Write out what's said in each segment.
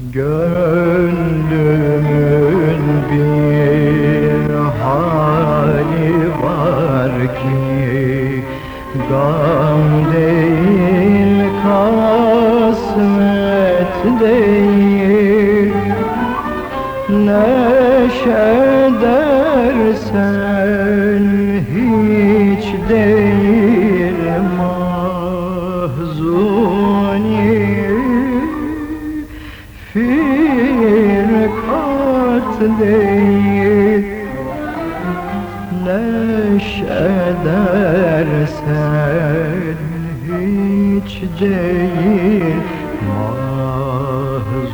Gönlümün bir hali var ki Gam değil kasvet değil. Neşe dersen hiç değil mahzuni Firkat değil Neşe dersen hiç değil Mahzuni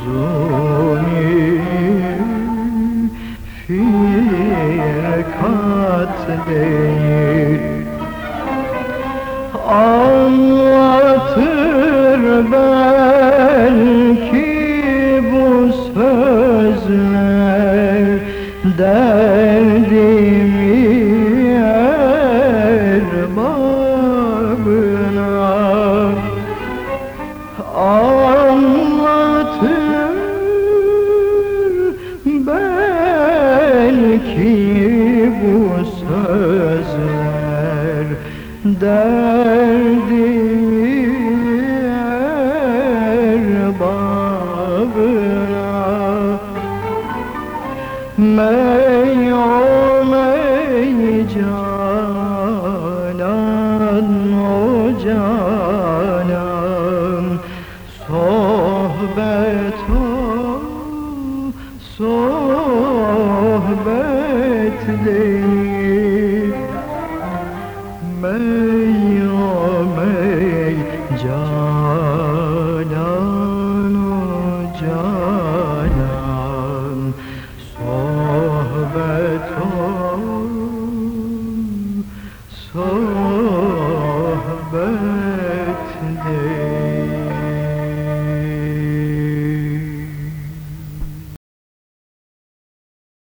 Firkat değil Anlatır Derdimi erbabına Anlatır belki bu sözler. Derdimi Mey o mey canan o canan. Sohbet o sohbet değil. Mey o mey canan